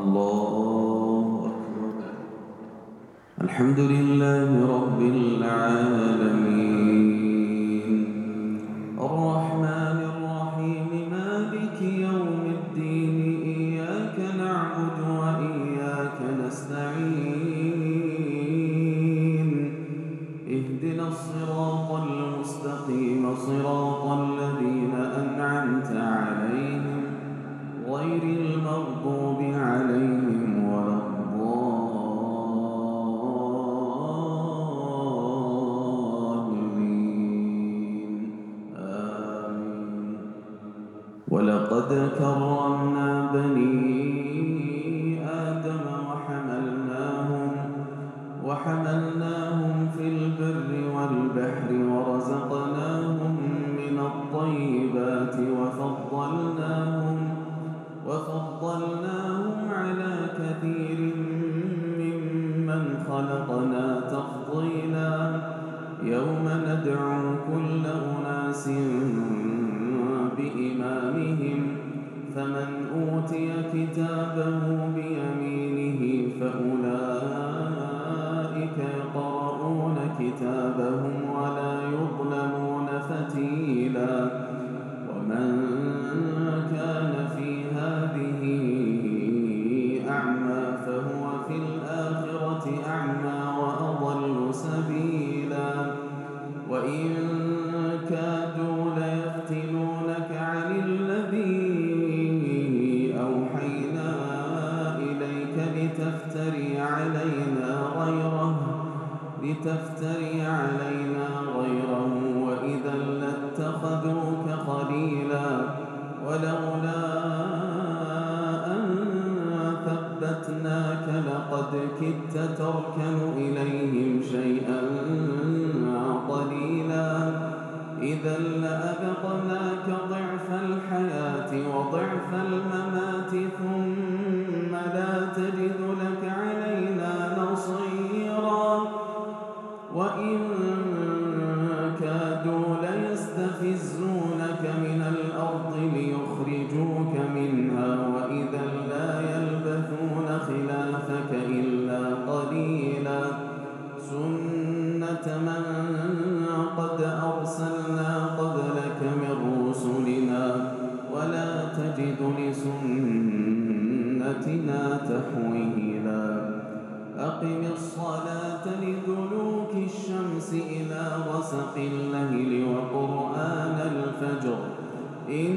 الله الحمد لله رب العالمين. ولقد كرمنا بني آدم وحملناهم وحملناهم في البر والبحر ورزقناهم من الطيبات وفضلناهم وفضلناهم على كثير ممن خلقنا تفضيلا. يوم ندعو كل أوتي لتفتري علينا غيره وإذا لاتخذوك خليلا ولولا أن ثبتناك لقد كدت تركن إليهم شيئا. منها وإذا لا يلبثون خلافك إلا قليلا. سنة من قد أرسلنا قبلك من رسلنا ولا تجد لسنتنا تحويلا. أقم الصلاة لدلوك الشمس إلى غسق الليل وقرآن الفجر. إن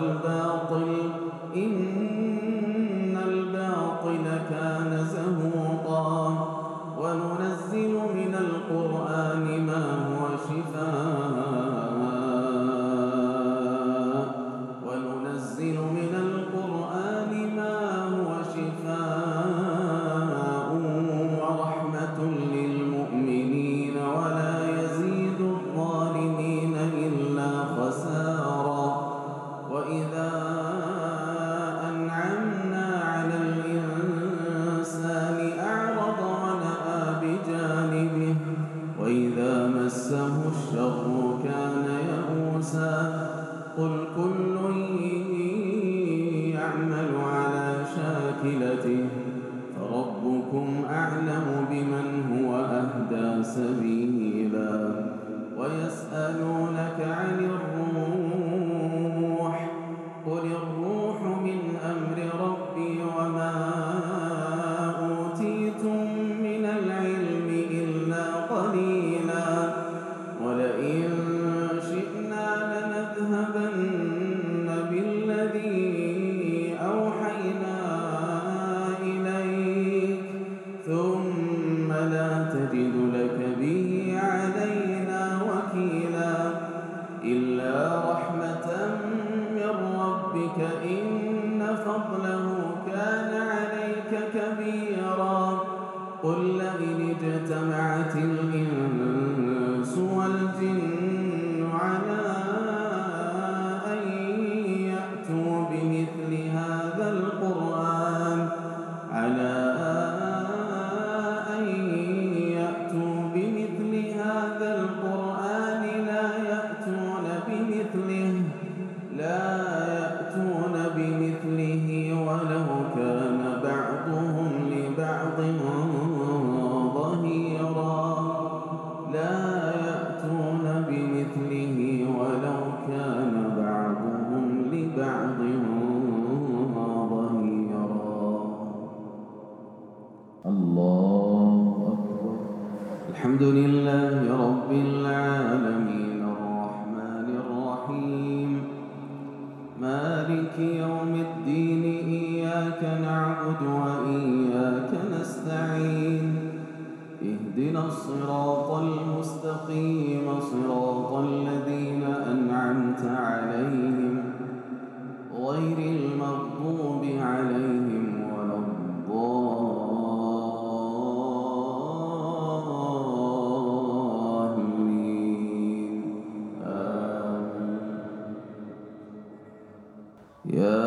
وزهق شاكلته فربكم أعلم بمن هو أهدى سبيلا ويسألونك عن الروح لئن اجتمعت الإنس Yeah.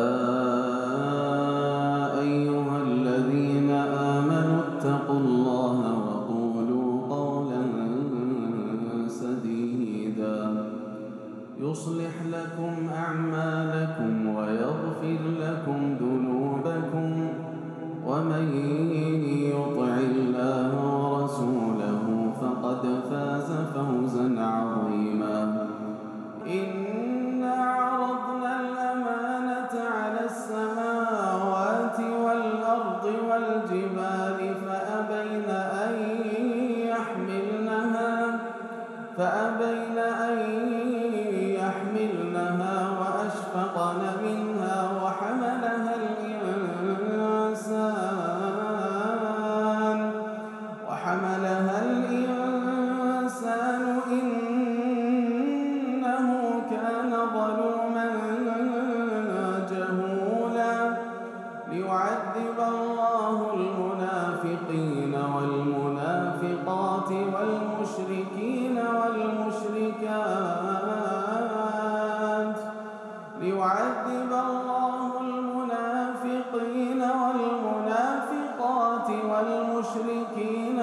والمشركين